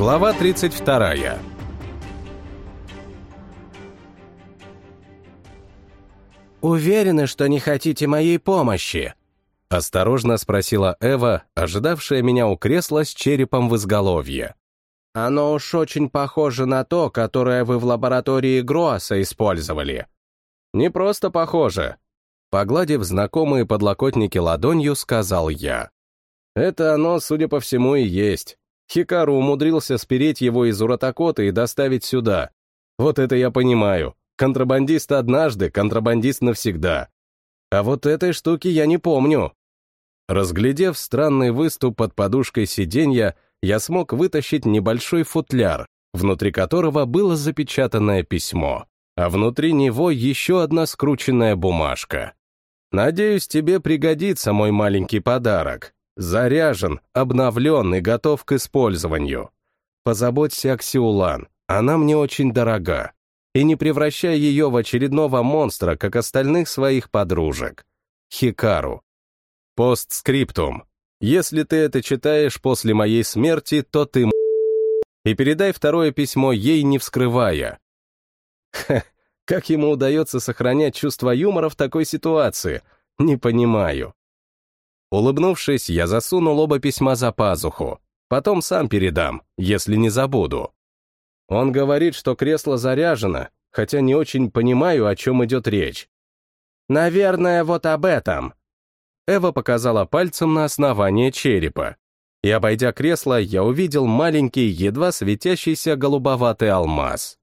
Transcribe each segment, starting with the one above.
Глава 32. «Уверены, что не хотите моей помощи?» — осторожно спросила Эва, ожидавшая меня у кресла с черепом в изголовье. «Оно уж очень похоже на то, которое вы в лаборатории Гроаса использовали». «Не просто похоже». Погладив знакомые подлокотники ладонью, сказал я. «Это оно, судя по всему, и есть. Хикару умудрился спереть его из Уратакота и доставить сюда. Вот это я понимаю. Контрабандист однажды, контрабандист навсегда. А вот этой штуки я не помню. Разглядев странный выступ под подушкой сиденья, я смог вытащить небольшой футляр, внутри которого было запечатанное письмо, а внутри него еще одна скрученная бумажка. «Надеюсь, тебе пригодится мой маленький подарок. Заряжен, обновлен и готов к использованию. Позаботься о Ксиулан, она мне очень дорога. И не превращай ее в очередного монстра, как остальных своих подружек. Хикару. Постскриптум. Если ты это читаешь после моей смерти, то ты. И передай второе письмо ей, не вскрывая. Ха, как ему удается сохранять чувство юмора в такой ситуации? Не понимаю. Улыбнувшись, я засунул оба письма за пазуху. Потом сам передам, если не забуду. Он говорит, что кресло заряжено, хотя не очень понимаю, о чем идет речь. «Наверное, вот об этом». Эва показала пальцем на основание черепа. И, обойдя кресло, я увидел маленький, едва светящийся голубоватый алмаз.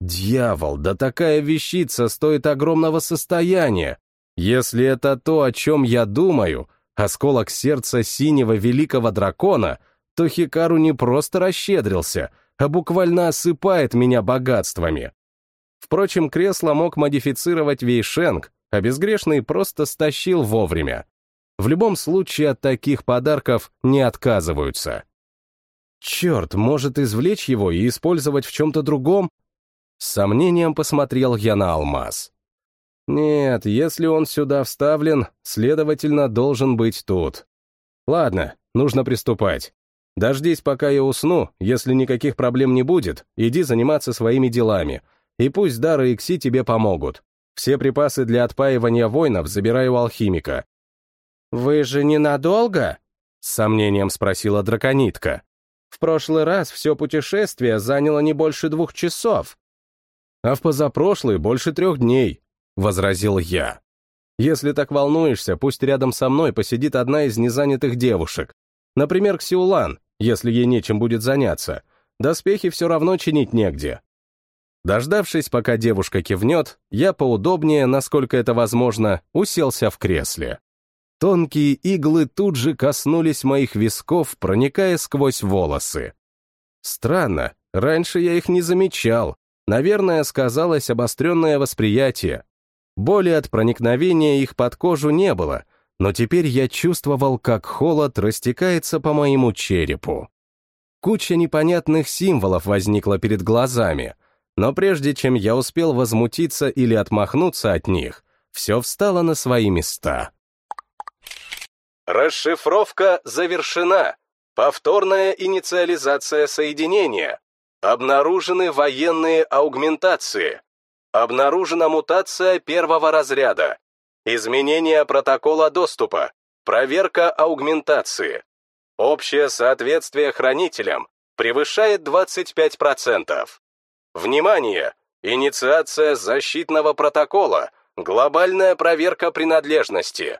Дьявол, да такая вещица стоит огромного состояния. Если это то, о чем я думаю, осколок сердца синего великого дракона, то Хикару не просто расщедрился, а буквально осыпает меня богатствами. Впрочем, кресло мог модифицировать Вейшенг, а безгрешный просто стащил вовремя. В любом случае от таких подарков не отказываются. Черт, может извлечь его и использовать в чем-то другом? С сомнением посмотрел я на алмаз. Нет, если он сюда вставлен, следовательно, должен быть тут. Ладно, нужно приступать. Дождись, пока я усну, если никаких проблем не будет, иди заниматься своими делами, и пусть Дара и Кси тебе помогут. Все припасы для отпаивания воинов забираю у алхимика. «Вы же ненадолго?» — с сомнением спросила драконитка. «В прошлый раз все путешествие заняло не больше двух часов». «А в позапрошлый больше трех дней», — возразил я. «Если так волнуешься, пусть рядом со мной посидит одна из незанятых девушек. Например, Ксиулан, если ей нечем будет заняться. Доспехи все равно чинить негде». Дождавшись, пока девушка кивнет, я поудобнее, насколько это возможно, уселся в кресле. Тонкие иглы тут же коснулись моих висков, проникая сквозь волосы. Странно, раньше я их не замечал. Наверное, сказалось обостренное восприятие. Боли от проникновения их под кожу не было, но теперь я чувствовал, как холод растекается по моему черепу. Куча непонятных символов возникла перед глазами, но прежде чем я успел возмутиться или отмахнуться от них, все встало на свои места. Расшифровка завершена. Повторная инициализация соединения. Обнаружены военные аугментации. Обнаружена мутация первого разряда. Изменение протокола доступа. Проверка аугментации. Общее соответствие хранителям превышает 25%. Внимание! Инициация защитного протокола. Глобальная проверка принадлежности.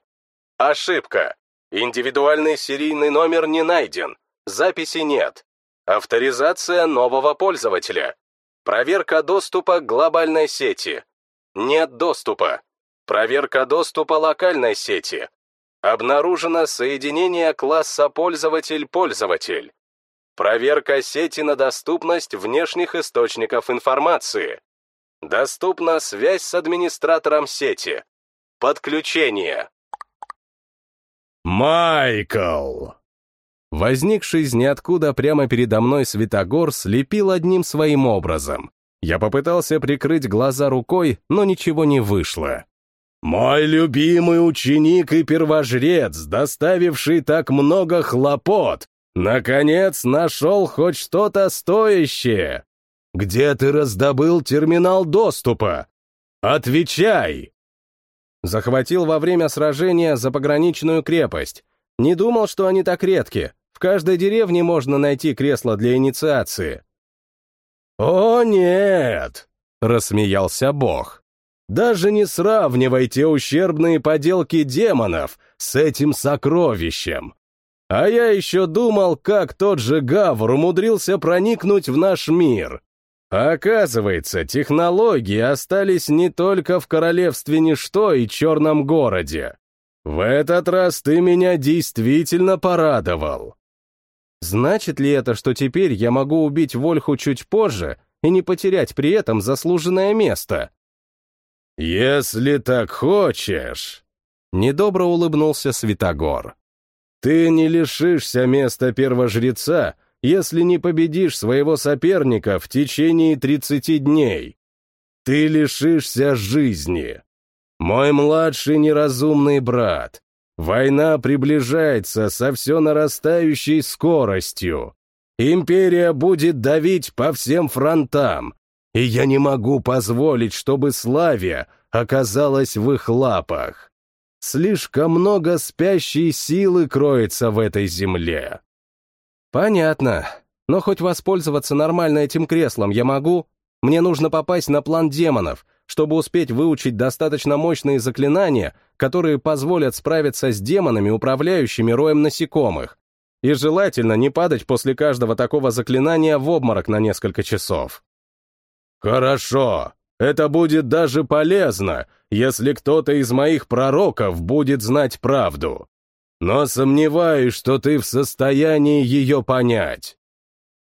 Ошибка. Индивидуальный серийный номер не найден. Записи нет. Авторизация нового пользователя. Проверка доступа к глобальной сети. Нет доступа. Проверка доступа локальной сети. Обнаружено соединение класса пользователь-пользователь. Проверка сети на доступность внешних источников информации. Доступна связь с администратором сети. Подключение. Майкл! Возникший из ниоткуда прямо передо мной Светогор слепил одним своим образом. Я попытался прикрыть глаза рукой, но ничего не вышло. «Мой любимый ученик и первожрец, доставивший так много хлопот, Наконец нашел хоть что-то стоящее! Где ты раздобыл терминал доступа? Отвечай!» Захватил во время сражения за пограничную крепость. Не думал, что они так редки. В каждой деревне можно найти кресло для инициации. «О, нет!» — рассмеялся бог. «Даже не сравнивайте ущербные поделки демонов с этим сокровищем. А я еще думал, как тот же Гавр умудрился проникнуть в наш мир. Оказывается, технологии остались не только в королевстве Ничто и Черном городе. В этот раз ты меня действительно порадовал. Значит ли это, что теперь я могу убить Вольху чуть позже и не потерять при этом заслуженное место? Если так хочешь... Недобро улыбнулся Святогор. Ты не лишишься места первожреца, если не победишь своего соперника в течение 30 дней. Ты лишишься жизни. Мой младший неразумный брат, война приближается со все нарастающей скоростью. Империя будет давить по всем фронтам, и я не могу позволить, чтобы Славия оказалась в их лапах. Слишком много спящей силы кроется в этой земле. Понятно. Но хоть воспользоваться нормально этим креслом я могу? Мне нужно попасть на план демонов, чтобы успеть выучить достаточно мощные заклинания, которые позволят справиться с демонами, управляющими роем насекомых. И желательно не падать после каждого такого заклинания в обморок на несколько часов. Хорошо. Это будет даже полезно, если кто-то из моих пророков будет знать правду но сомневаюсь, что ты в состоянии ее понять.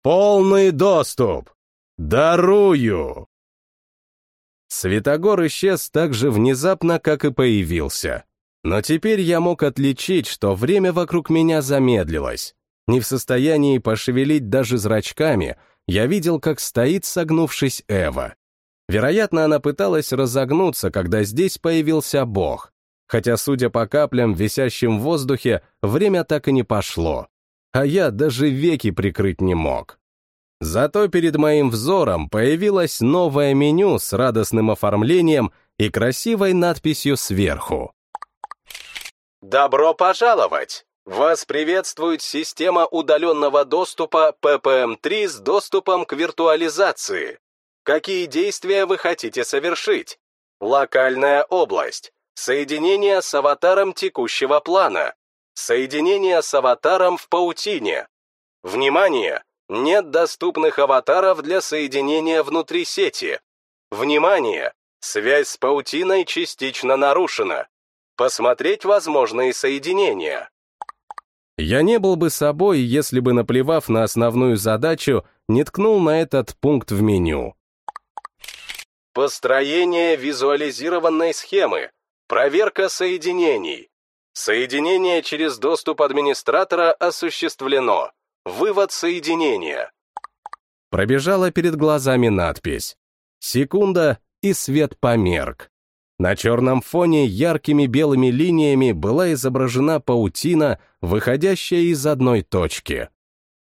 Полный доступ! Дарую!» Светогор исчез так же внезапно, как и появился. Но теперь я мог отличить, что время вокруг меня замедлилось. Не в состоянии пошевелить даже зрачками, я видел, как стоит, согнувшись Эва. Вероятно, она пыталась разогнуться, когда здесь появился Бог хотя, судя по каплям, висящим в воздухе, время так и не пошло. А я даже веки прикрыть не мог. Зато перед моим взором появилось новое меню с радостным оформлением и красивой надписью сверху. «Добро пожаловать! Вас приветствует система удаленного доступа PPM-3 с доступом к виртуализации. Какие действия вы хотите совершить? Локальная область. Соединение с аватаром текущего плана. Соединение с аватаром в паутине. Внимание! Нет доступных аватаров для соединения внутри сети. Внимание! Связь с паутиной частично нарушена. Посмотреть возможные соединения. Я не был бы собой, если бы, наплевав на основную задачу, не ткнул на этот пункт в меню. Построение визуализированной схемы. Проверка соединений. Соединение через доступ администратора осуществлено. Вывод соединения. Пробежала перед глазами надпись. Секунда, и свет померк. На черном фоне яркими белыми линиями была изображена паутина, выходящая из одной точки.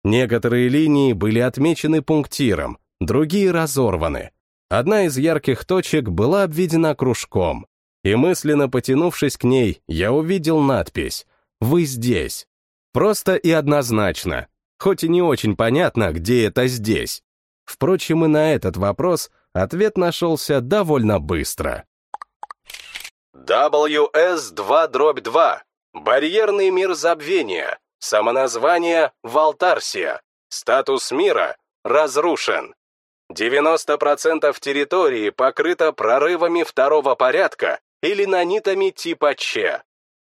Некоторые линии были отмечены пунктиром, другие разорваны. Одна из ярких точек была обведена кружком и мысленно потянувшись к ней, я увидел надпись «Вы здесь». Просто и однозначно, хоть и не очень понятно, где это здесь. Впрочем, и на этот вопрос ответ нашелся довольно быстро. WS2-2. Барьерный мир забвения. Самоназвание Валтарсия. Статус мира разрушен. 90% территории покрыто прорывами второго порядка или нанитами типа Ч.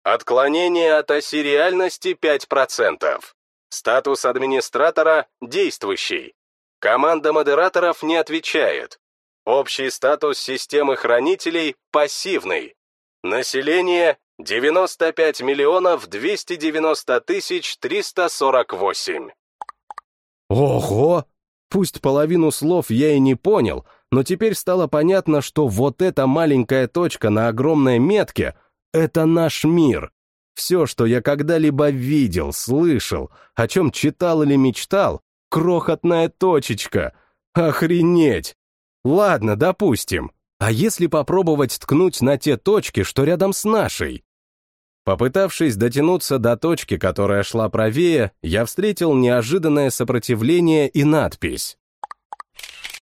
Отклонение от оси реальности 5%. Статус администратора действующий. Команда модераторов не отвечает. Общий статус системы хранителей пассивный. Население 95 миллионов 290 тысяч 348. Ого! Пусть половину слов я и не понял, но теперь стало понятно, что вот эта маленькая точка на огромной метке — это наш мир. Все, что я когда-либо видел, слышал, о чем читал или мечтал, крохотная точечка. Охренеть! Ладно, допустим. А если попробовать ткнуть на те точки, что рядом с нашей? Попытавшись дотянуться до точки, которая шла правее, я встретил неожиданное сопротивление и надпись.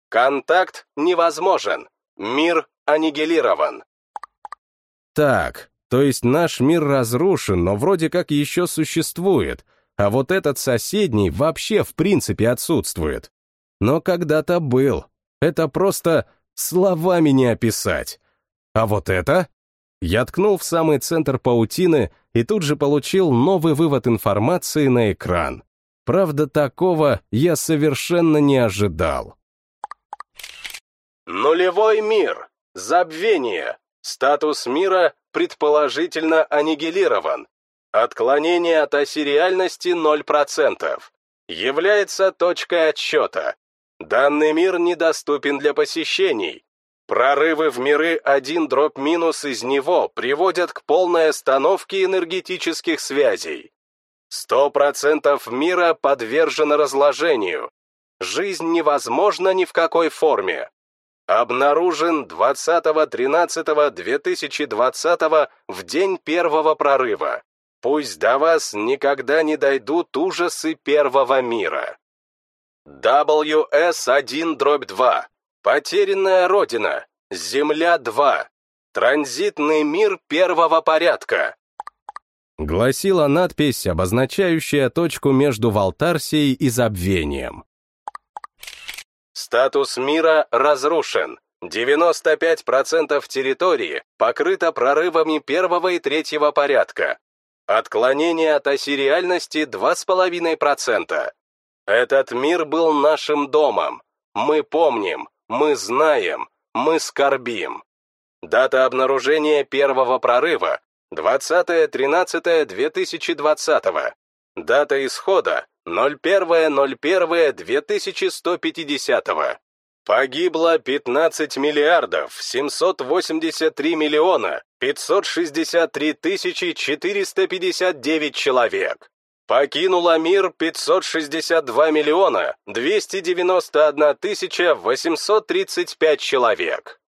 «Контакт невозможен. Мир аннигилирован». Так, то есть наш мир разрушен, но вроде как еще существует, а вот этот соседний вообще в принципе отсутствует. Но когда-то был. Это просто словами не описать. А вот это? Я ткнул в самый центр паутины и тут же получил новый вывод информации на экран. Правда, такого я совершенно не ожидал. Нулевой мир. Забвение. Статус мира предположительно аннигилирован. Отклонение от оси реальности 0%. Является точкой отсчета. Данный мир недоступен для посещений. Прорывы в миры 1 дробь минус из него приводят к полной остановке энергетических связей. 100% мира подвержено разложению. Жизнь невозможна ни в какой форме. Обнаружен 20.13.2020 в день первого прорыва. Пусть до вас никогда не дойдут ужасы первого мира. WS-1-2. Потерянная Родина. Земля-2. Транзитный мир первого порядка. Гласила надпись, обозначающая точку между Валтарсией и Забвением. Статус мира разрушен. 95% территории покрыто прорывами первого и третьего порядка. Отклонение от оси реальности 2,5%. Этот мир был нашим домом. Мы помним, мы знаем, мы скорбим. Дата обнаружения первого прорыва 20.13.2020. Дата исхода 01.01.2150. Погибло 15 миллиардов 783 миллиона 563 тысячи 459 человек. Покинуло мир 562 миллиона 291 тысяча 835 человек.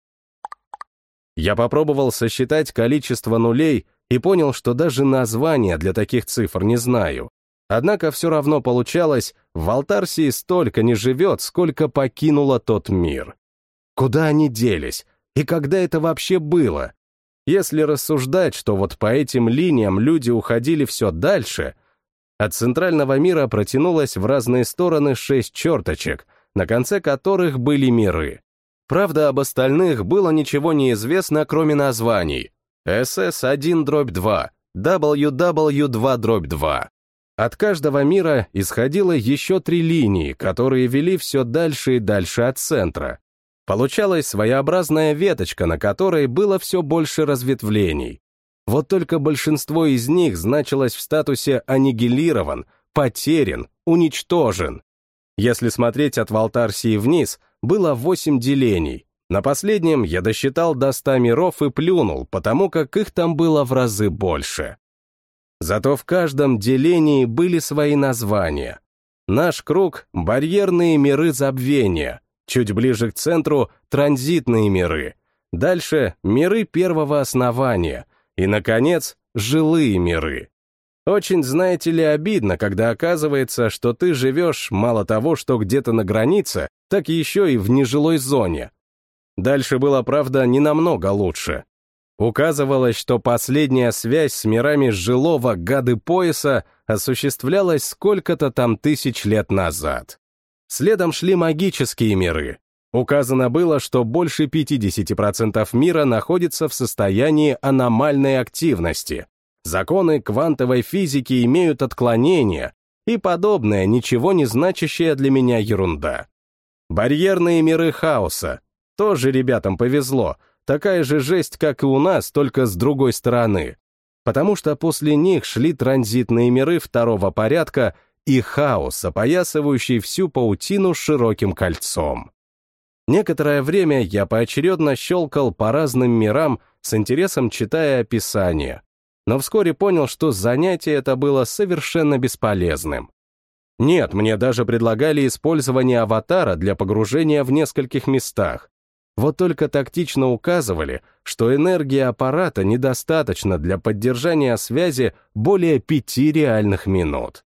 Я попробовал сосчитать количество нулей и понял, что даже названия для таких цифр не знаю. Однако все равно получалось, в Алтарсии столько не живет, сколько покинуло тот мир. Куда они делись? И когда это вообще было? Если рассуждать, что вот по этим линиям люди уходили все дальше, от центрального мира протянулось в разные стороны шесть черточек, на конце которых были миры. Правда, об остальных было ничего не известно, кроме названий. SS-1-2, WW2-2. От каждого мира исходило еще три линии, которые вели все дальше и дальше от центра. Получалась своеобразная веточка, на которой было все больше разветвлений. Вот только большинство из них значилось в статусе «аннигилирован», «потерян», «уничтожен». Если смотреть от Валтарсии вниз, было восемь делений. На последнем я досчитал до ста миров и плюнул, потому как их там было в разы больше. Зато в каждом делении были свои названия. Наш круг — барьерные миры забвения, чуть ближе к центру — транзитные миры, дальше — миры первого основания — и, наконец, жилые миры. Очень, знаете ли, обидно, когда оказывается, что ты живешь мало того, что где-то на границе, так еще и в нежилой зоне. Дальше было, правда, не намного лучше. Указывалось, что последняя связь с мирами жилого гады пояса осуществлялась сколько-то там тысяч лет назад. Следом шли магические миры, Указано было, что больше 50% мира находится в состоянии аномальной активности. Законы квантовой физики имеют отклонения и подобное ничего не значащая для меня ерунда. Барьерные миры хаоса. Тоже ребятам повезло. Такая же жесть, как и у нас, только с другой стороны. Потому что после них шли транзитные миры второго порядка и хаос, опоясывающий всю паутину широким кольцом. Некоторое время я поочередно щелкал по разным мирам, с интересом читая описание. но вскоре понял, что занятие это было совершенно бесполезным. Нет, мне даже предлагали использование аватара для погружения в нескольких местах. Вот только тактично указывали, что энергии аппарата недостаточно для поддержания связи более пяти реальных минут.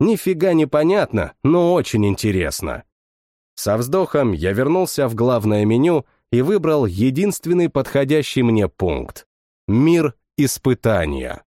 Нифига не понятно, но очень интересно. Со вздохом я вернулся в главное меню и выбрал единственный подходящий мне пункт — мир испытания.